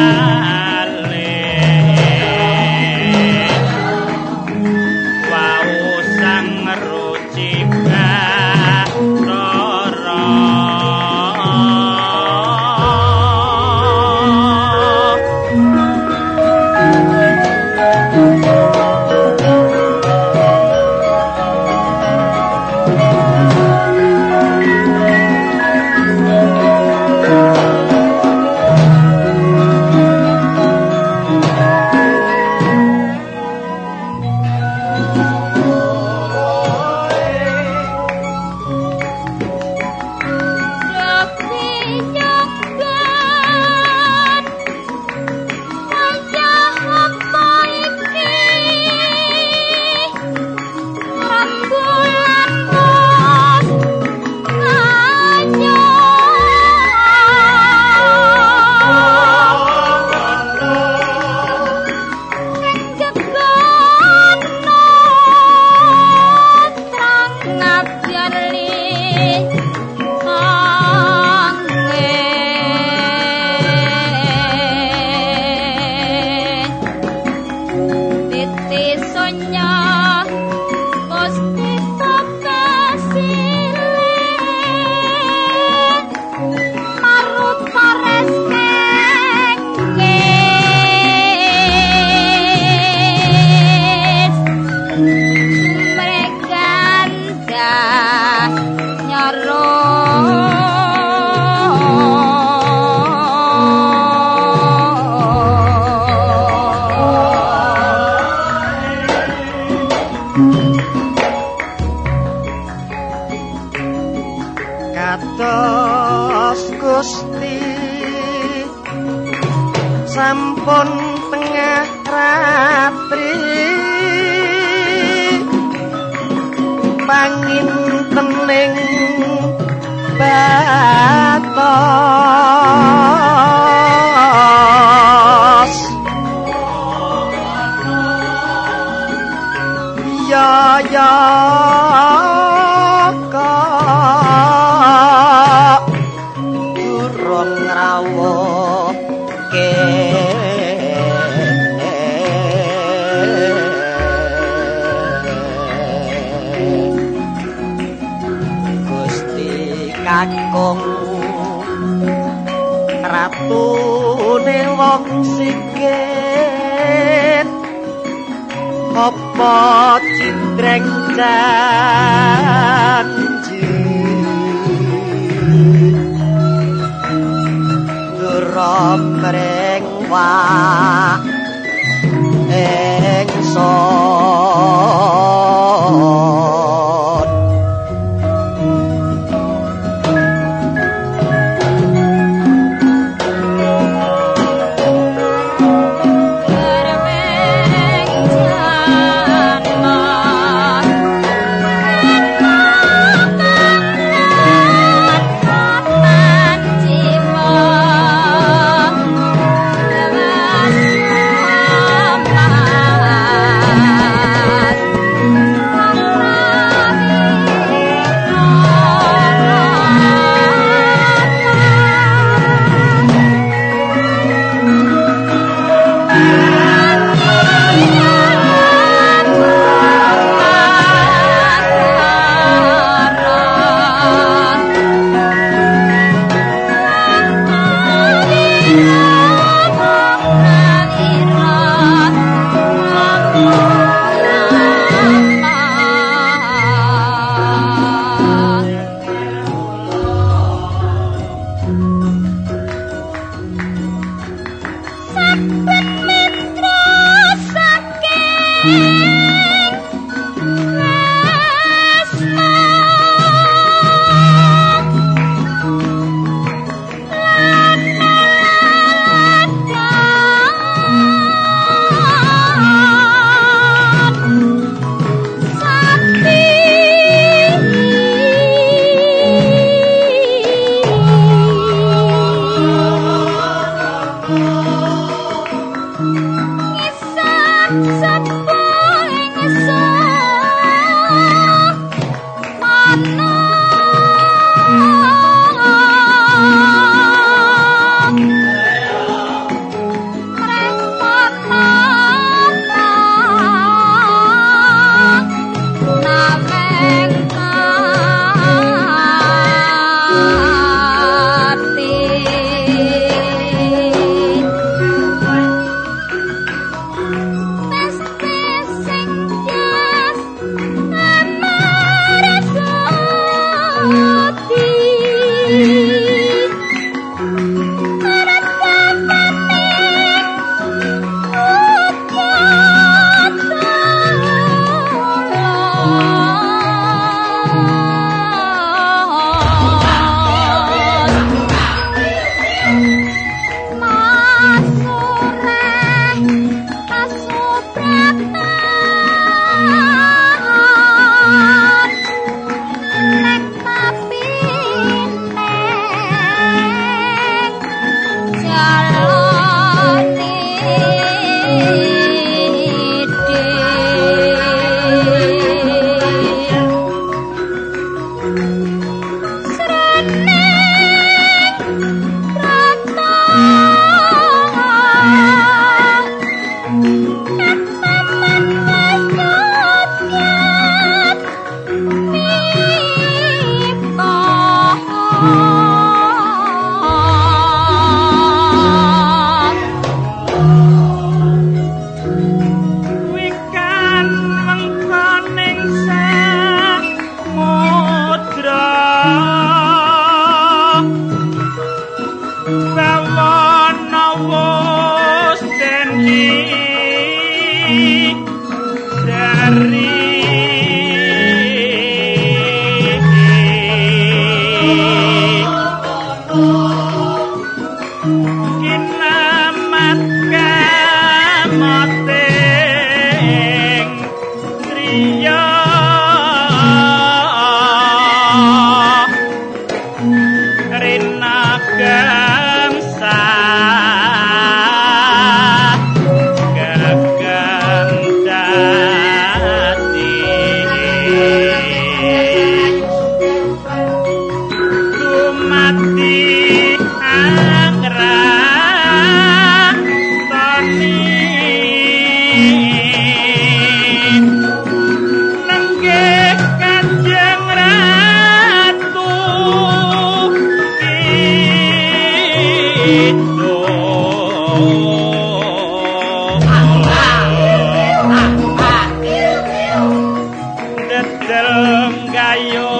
time. Pangin tening kakung. Ratu ne wong sikit. Apa cindreng janji? Durung mring wak ingsun Mama, mama, mama. arriba. gayo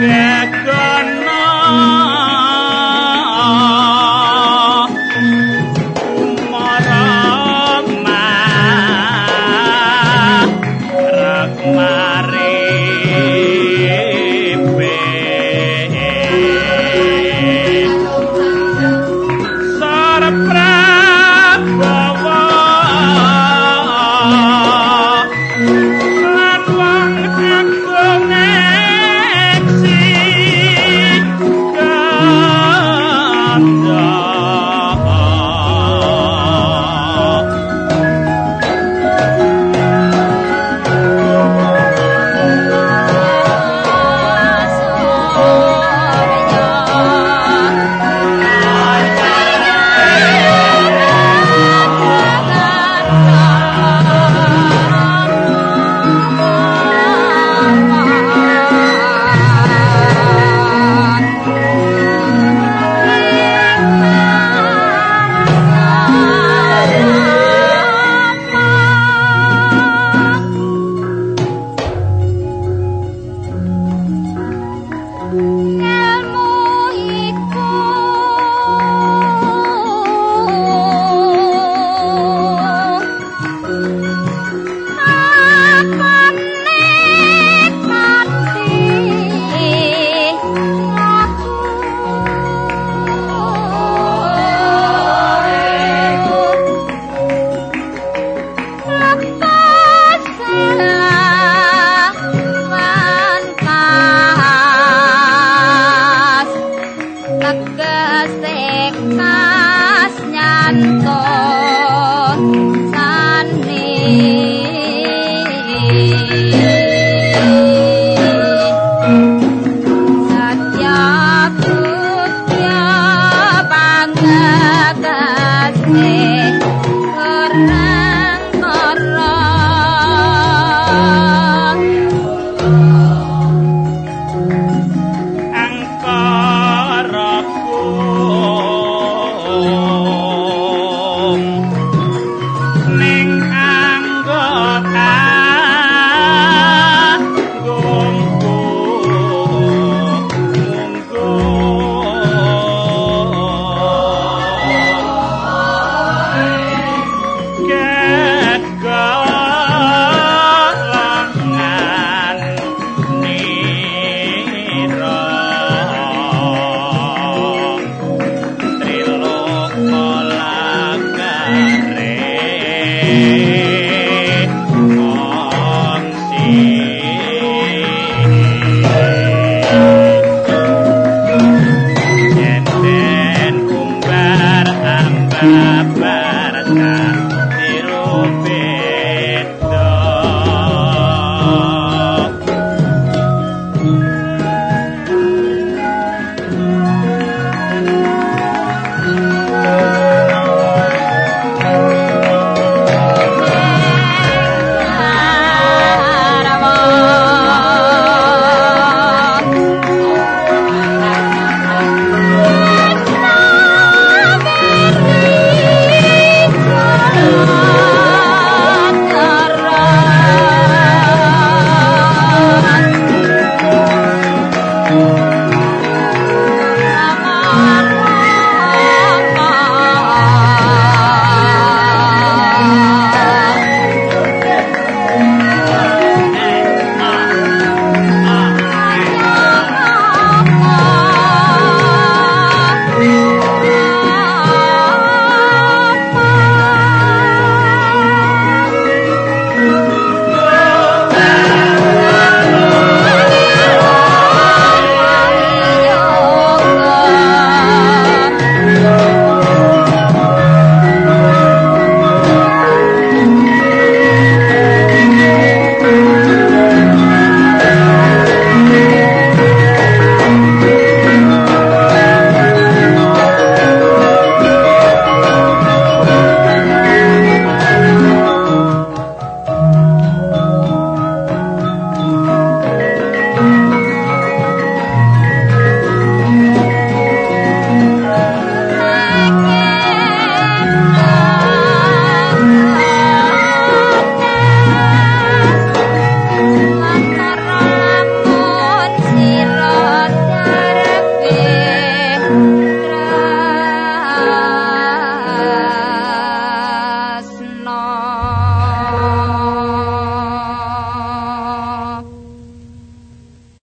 gekono that's me.